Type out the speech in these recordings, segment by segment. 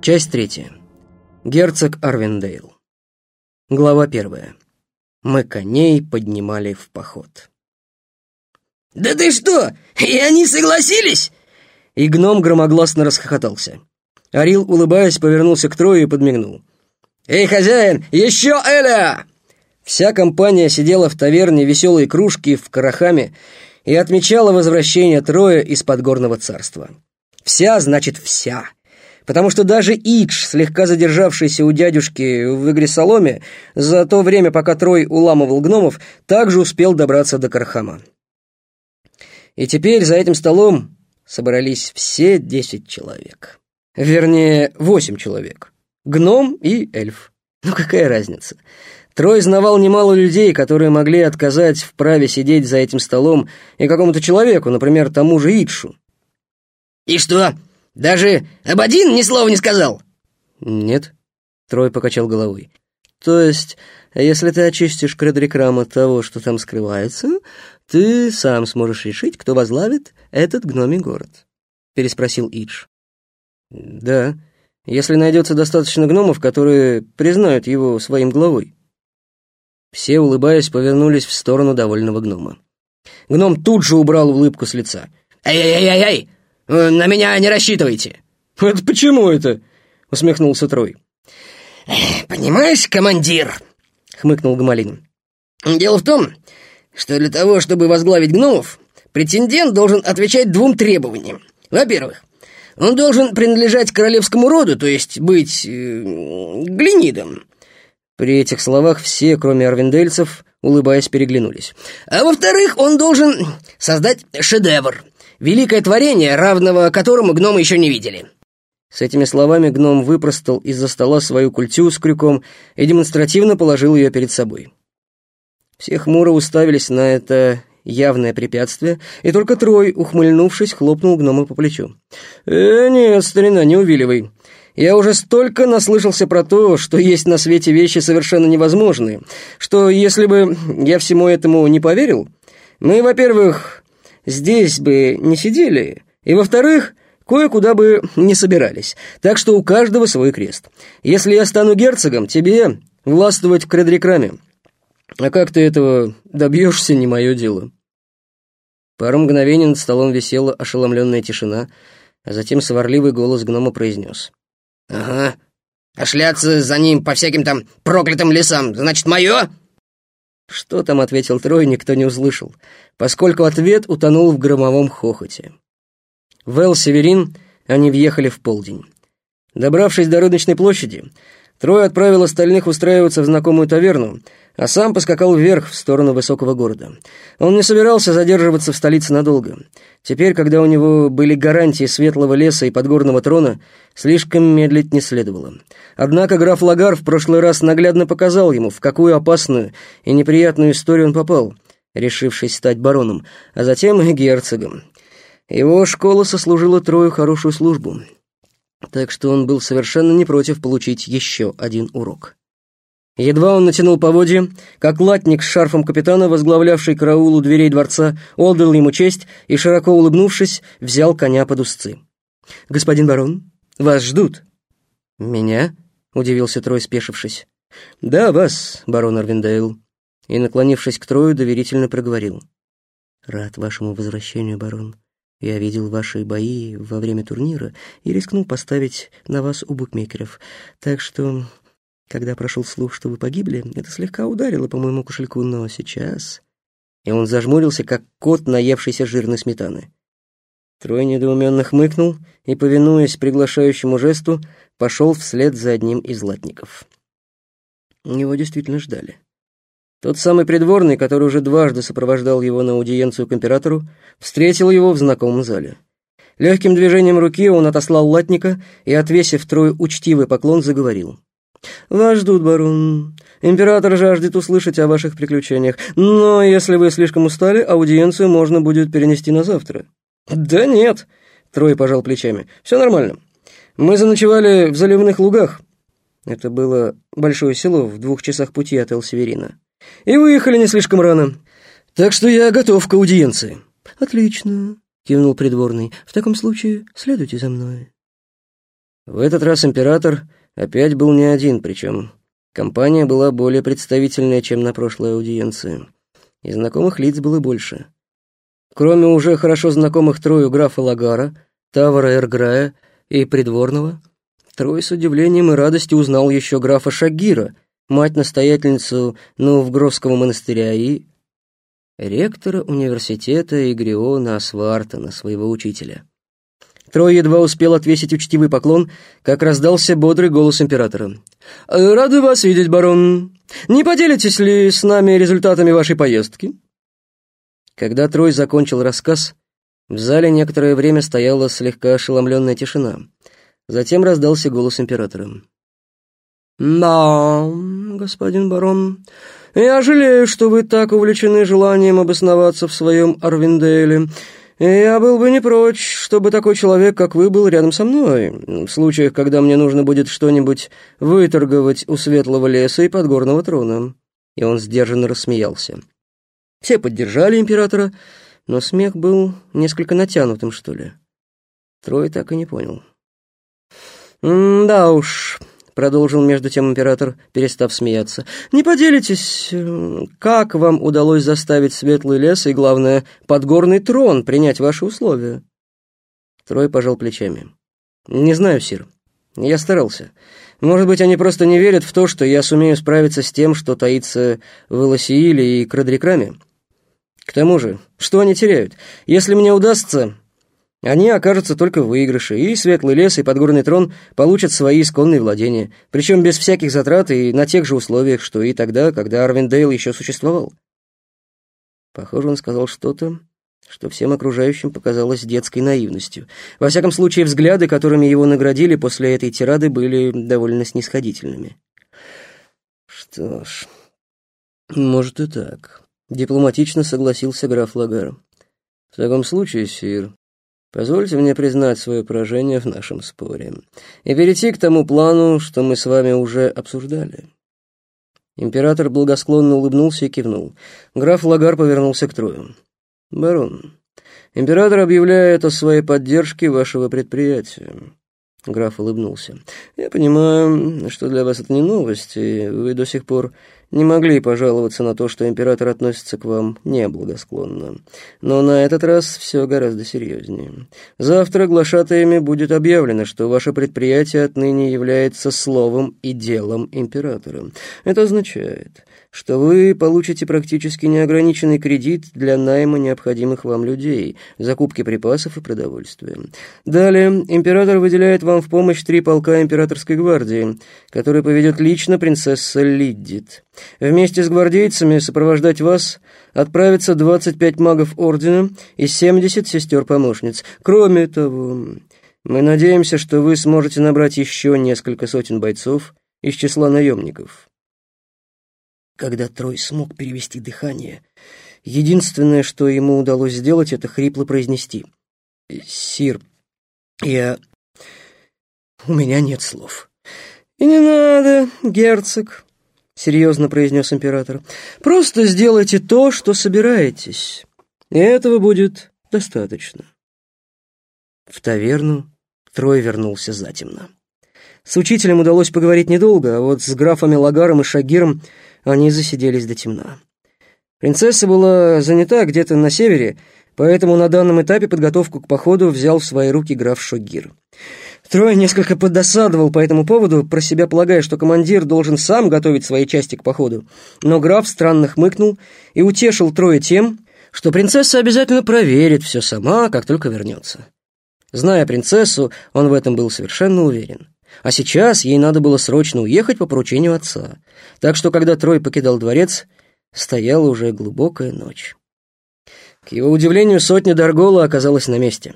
Часть третья. Герцог Арвендейл. Глава первая. Мы коней поднимали в поход. «Да ты что, и они согласились?» И гном громогласно расхохотался. Арил, улыбаясь, повернулся к Трою и подмигнул. «Эй, хозяин, еще Эля!» Вся компания сидела в таверне веселой кружки в Карахаме и отмечала возвращение Троя из подгорного царства. Вся значит вся потому что даже Идж, слегка задержавшийся у дядюшки в игре соломе, за то время, пока Трой уламывал гномов, также успел добраться до Кархама. И теперь за этим столом собрались все десять человек. Вернее, восемь человек. Гном и эльф. Ну какая разница? Трой знавал немало людей, которые могли отказать в праве сидеть за этим столом и какому-то человеку, например, тому же Идшу. «И что, даже об один ни слова не сказал?» «Нет», — Трой покачал головой. «То есть, если ты очистишь Кредрикрам от того, что там скрывается, ты сам сможешь решить, кто возглавит этот гномий город?» — переспросил Идж. «Да, если найдется достаточно гномов, которые признают его своим главой». Все, улыбаясь, повернулись в сторону довольного гнома. Гном тут же убрал улыбку с лица. «Эй-эй-эй-эй! На меня не рассчитывайте!» «Это почему это?» — усмехнулся Трой. «Понимаешь, командир?» — хмыкнул Гамалин. «Дело в том, что для того, чтобы возглавить гномов, претендент должен отвечать двум требованиям. Во-первых, он должен принадлежать королевскому роду, то есть быть э, глинидом». При этих словах все, кроме арвендельцев, улыбаясь, переглянулись. «А во-вторых, он должен создать шедевр, великое творение, равного которому гномы еще не видели». С этими словами гном выпростал из-за стола свою культю с крюком и демонстративно положил ее перед собой. Все хмуро уставились на это явное препятствие, и только Трой, ухмыльнувшись, хлопнул гнома по плечу. «Э, нет, старина, не увиливай. Я уже столько наслышался про то, что есть на свете вещи совершенно невозможные, что если бы я всему этому не поверил, мы, во-первых, здесь бы не сидели, и, во-вторых, кое-куда бы не собирались, так что у каждого свой крест. Если я стану герцогом, тебе властвовать в Кредрикраме. А как ты этого добьешься, не мое дело». Пару мгновений над столом висела ошеломленная тишина, а затем сварливый голос гнома произнес. «Ага, а шляться за ним по всяким там проклятым лесам, значит, мое?» Что там ответил Трой, никто не услышал, поскольку ответ утонул в громовом хохоте. В Эл-Северин они въехали в полдень. Добравшись до рыночной площади, Трой отправил остальных устраиваться в знакомую таверну, а сам поскакал вверх в сторону высокого города. Он не собирался задерживаться в столице надолго. Теперь, когда у него были гарантии светлого леса и подгорного трона, слишком медлить не следовало. Однако граф Лагар в прошлый раз наглядно показал ему, в какую опасную и неприятную историю он попал, решившись стать бароном, а затем и герцогом. Его школа сослужила Трою хорошую службу, так что он был совершенно не против получить еще один урок. Едва он натянул поводья, как латник с шарфом капитана, возглавлявший караул у дверей дворца, отдал ему честь и, широко улыбнувшись, взял коня под узцы. «Господин барон, вас ждут». «Меня?» — удивился Трой, спешившись. «Да, вас, барон Арвиндейл». И, наклонившись к Трою, доверительно проговорил. «Рад вашему возвращению, барон. Я видел ваши бои во время турнира и рискнул поставить на вас у букмекеров. Так что когда прошел слух, что вы погибли, это слегка ударило по моему кошельку, но сейчас...» И он зажмурился, как кот, наевшийся жирной сметаны. Трой недоуменно хмыкнул и, повинуясь приглашающему жесту, пошел вслед за одним из латников. Его действительно ждали. Тот самый придворный, который уже дважды сопровождал его на аудиенцию к императору, встретил его в знакомом зале. Легким движением руки он отослал латника и, отвесив Трою учтивый поклон, заговорил. «Вас ждут, барон. Император жаждет услышать о ваших приключениях, но если вы слишком устали, аудиенцию можно будет перенести на завтра». «Да нет», — Трой пожал плечами, — «все нормально. Мы заночевали в заливных лугах». Это было большое село в двух часах пути от Эл-Северина. «И выехали не слишком рано. Так что я готов к аудиенции». «Отлично», — кивнул придворный. «В таком случае следуйте за мной». В этот раз император опять был не один, причем компания была более представительная, чем на прошлой аудиенции. И знакомых лиц было больше. Кроме уже хорошо знакомых Трою графа Лагара, Тавара Эрграя и Придворного, Трой с удивлением и радостью узнал еще графа Шагира, мать-настоятельницу Новгородского монастыря и ректора университета Игриона Асвартона, своего учителя. Трой едва успел отвесить учтивый поклон, как раздался бодрый голос императора. «Рады вас видеть, барон. Не поделитесь ли с нами результатами вашей поездки?» Когда Трой закончил рассказ, в зале некоторое время стояла слегка ошеломленная тишина. Затем раздался голос императора. «Да, господин барон, я жалею, что вы так увлечены желанием обосноваться в своем Арвинделе. Я был бы не прочь, чтобы такой человек, как вы, был рядом со мной, в случаях, когда мне нужно будет что-нибудь выторговать у светлого леса и подгорного трона». И он сдержанно рассмеялся. Все поддержали императора, но смех был несколько натянутым, что ли. Трой так и не понял. «Да уж», — продолжил между тем император, перестав смеяться, «не поделитесь, как вам удалось заставить Светлый лес и, главное, подгорный трон принять ваши условия?» Трой пожал плечами. «Не знаю, Сир. Я старался. Может быть, они просто не верят в то, что я сумею справиться с тем, что таится в Элосииле и Крадрикраме. К тому же, что они теряют? Если мне удастся, они окажутся только в выигрыше, и Светлый лес, и Подгорный трон получат свои исконные владения, причем без всяких затрат и на тех же условиях, что и тогда, когда Арвиндейл еще существовал. Похоже, он сказал что-то, что всем окружающим показалось детской наивностью. Во всяком случае, взгляды, которыми его наградили после этой тирады, были довольно снисходительными. Что ж, может и так. Дипломатично согласился граф Лагар. В таком случае, сир, позвольте мне признать свое поражение в нашем споре и перейти к тому плану, что мы с вами уже обсуждали. Император благосклонно улыбнулся и кивнул. Граф Лагар повернулся к Трою. «Барон, император объявляет о своей поддержке вашего предприятия». Граф улыбнулся. «Я понимаю, что для вас это не новость, и вы до сих пор не могли пожаловаться на то, что император относится к вам неблагосклонно. Но на этот раз все гораздо серьезнее. Завтра глашатаями будет объявлено, что ваше предприятие отныне является словом и делом императора. Это означает, что вы получите практически неограниченный кредит для найма необходимых вам людей, закупки припасов и продовольствия. Далее, император выделяет вам в помощь три полка императорской гвардии, которые поведет лично принцесса Лиддит. Вместе с гвардейцами сопровождать вас отправится 25 магов Ордена и 70 сестер-помощниц. Кроме того, мы надеемся, что вы сможете набрать еще несколько сотен бойцов из числа наемников. Когда Трой смог перевести дыхание, единственное, что ему удалось сделать, это хрипло произнести. «Сир, я... у меня нет слов». «И не надо, герцог», — серьезно произнес император. «Просто сделайте то, что собираетесь, и этого будет достаточно». В таверну Трой вернулся затемно. С учителем удалось поговорить недолго, а вот с графами Лагаром и Шагиром они засиделись до темна. Принцесса была занята где-то на севере, поэтому на данном этапе подготовку к походу взял в свои руки граф Шогир. Трой несколько подосадовал по этому поводу, про себя полагая, что командир должен сам готовить свои части к походу. Но граф странно хмыкнул и утешил Троя тем, что принцесса обязательно проверит все сама, как только вернется. Зная принцессу, он в этом был совершенно уверен. А сейчас ей надо было срочно уехать по поручению отца. Так что, когда Трой покидал дворец, стояла уже глубокая ночь. К его удивлению, сотня Даргола оказалась на месте.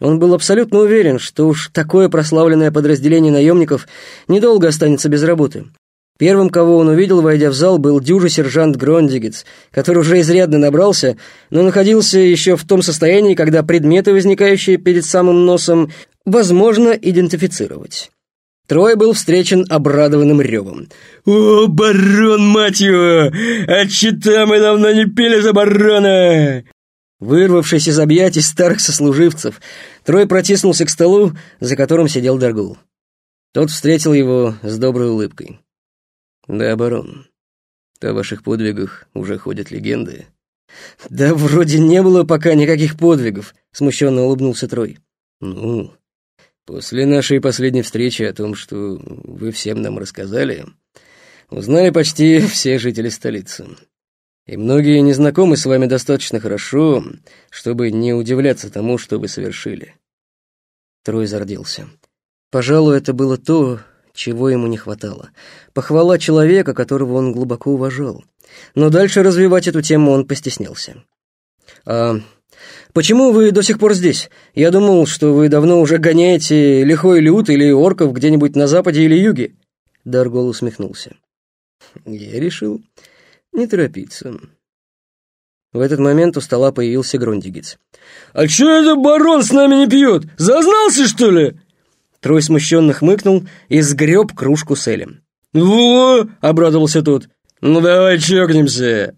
Он был абсолютно уверен, что уж такое прославленное подразделение наемников недолго останется без работы. Первым, кого он увидел, войдя в зал, был дюжий сержант Грондигец, который уже изрядно набрался, но находился еще в том состоянии, когда предметы, возникающие перед самым носом, возможно идентифицировать. Трой был встречен обрадованным ревом. «О, барон, мать его! А чита мы давно не пили за барона!» Вырвавшись из объятий старых сослуживцев, Трой протиснулся к столу, за которым сидел Даргул. Тот встретил его с доброй улыбкой. «Да, барон, о ваших подвигах уже ходят легенды». «Да вроде не было пока никаких подвигов», — смущенно улыбнулся Трой. «Ну, после нашей последней встречи о том, что вы всем нам рассказали, узнали почти все жители столицы. И многие не знакомы с вами достаточно хорошо, чтобы не удивляться тому, что вы совершили». Трой зарделся. Пожалуй, это было то, чего ему не хватало. Похвала человека, которого он глубоко уважал. Но дальше развивать эту тему он постеснялся. «А почему вы до сих пор здесь? Я думал, что вы давно уже гоняете лихой люд или орков где-нибудь на западе или юге». Даргол усмехнулся. «Я решил не торопиться». В этот момент у стола появился Грондигиц. «А чё это барон с нами не пьет? Зазнался, что ли?» Трой смущенно хмыкнул и сгреб кружку с Элем. «Во!» — обрадовался тот. «Ну давай чокнемся!»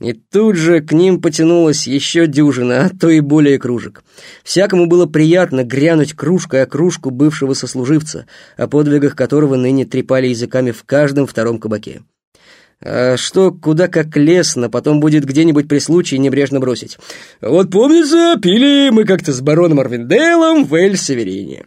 И тут же к ним потянулась еще дюжина, а то и более кружек. Всякому было приятно грянуть кружкой о кружку бывшего сослуживца, о подвигах которого ныне трепали языками в каждом втором кабаке. А что, куда как лестно, потом будет где-нибудь при случае небрежно бросить. Вот помнится, пили мы как-то с бароном Арвиндейлом в Эль-Северине.